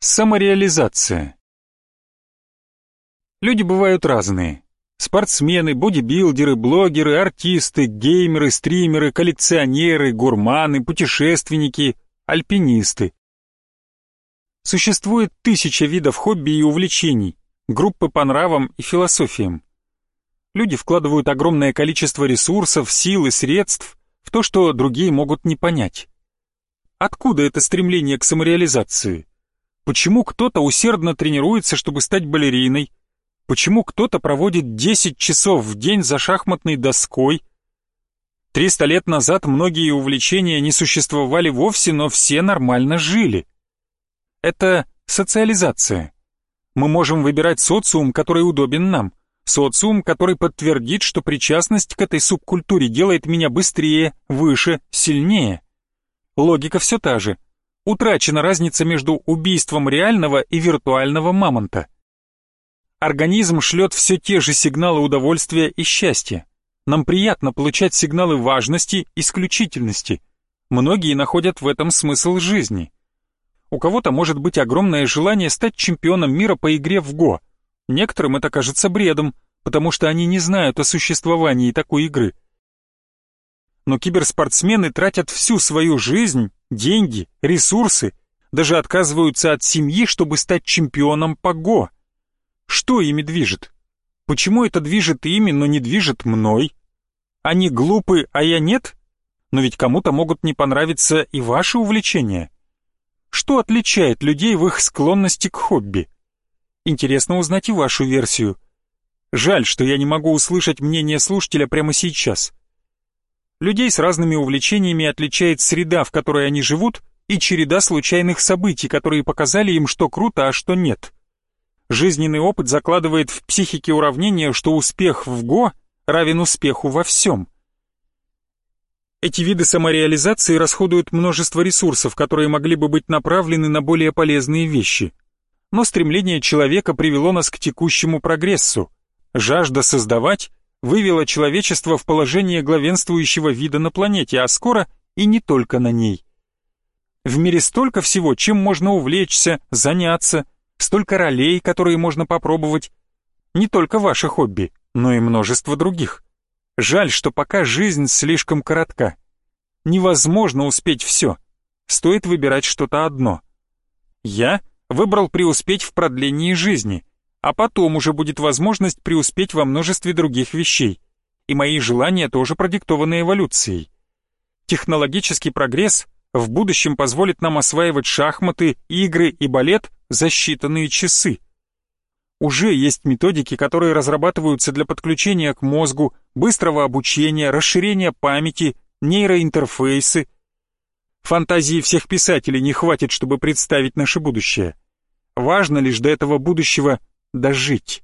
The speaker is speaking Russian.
Самореализация. Люди бывают разные. Спортсмены, бодибилдеры, блогеры, артисты, геймеры, стримеры, коллекционеры, гурманы, путешественники, альпинисты. Существует тысяча видов хобби и увлечений, группы по нравам и философиям. Люди вкладывают огромное количество ресурсов, сил и средств в то, что другие могут не понять. Откуда это стремление к самореализации? Почему кто-то усердно тренируется, чтобы стать балериной? Почему кто-то проводит 10 часов в день за шахматной доской? 300 лет назад многие увлечения не существовали вовсе, но все нормально жили. Это социализация. Мы можем выбирать социум, который удобен нам. Социум, который подтвердит, что причастность к этой субкультуре делает меня быстрее, выше, сильнее. Логика все та же – утрачена разница между убийством реального и виртуального мамонта. Организм шлет все те же сигналы удовольствия и счастья. Нам приятно получать сигналы важности, исключительности. Многие находят в этом смысл жизни. У кого-то может быть огромное желание стать чемпионом мира по игре в ГО. Некоторым это кажется бредом, потому что они не знают о существовании такой игры. Но киберспортсмены тратят всю свою жизнь деньги, ресурсы, даже отказываются от семьи, чтобы стать чемпионом по ГО. Что ими движет? Почему это движет ими, но не движет мной? Они глупы, а я нет? Но ведь кому-то могут не понравиться и ваши увлечения. Что отличает людей в их склонности к хобби? Интересно узнать и вашу версию. Жаль, что я не могу услышать мнение слушателя прямо сейчас. Людей с разными увлечениями отличает среда, в которой они живут, и череда случайных событий, которые показали им, что круто, а что нет. Жизненный опыт закладывает в психике уравнение, что успех в ГО равен успеху во всем. Эти виды самореализации расходуют множество ресурсов, которые могли бы быть направлены на более полезные вещи. Но стремление человека привело нас к текущему прогрессу. Жажда создавать вывела человечество в положение главенствующего вида на планете, а скоро и не только на ней. В мире столько всего, чем можно увлечься, заняться, столько ролей, которые можно попробовать. Не только ваше хобби, но и множество других. Жаль, что пока жизнь слишком коротка. Невозможно успеть все. Стоит выбирать что-то одно. Я выбрал преуспеть в продлении жизни, а потом уже будет возможность преуспеть во множестве других вещей. И мои желания тоже продиктованы эволюцией. Технологический прогресс в будущем позволит нам осваивать шахматы, игры и балет за считанные часы. Уже есть методики, которые разрабатываются для подключения к мозгу, быстрого обучения, расширения памяти, нейроинтерфейсы. Фантазии всех писателей не хватит, чтобы представить наше будущее. Важно лишь до этого будущего дожить.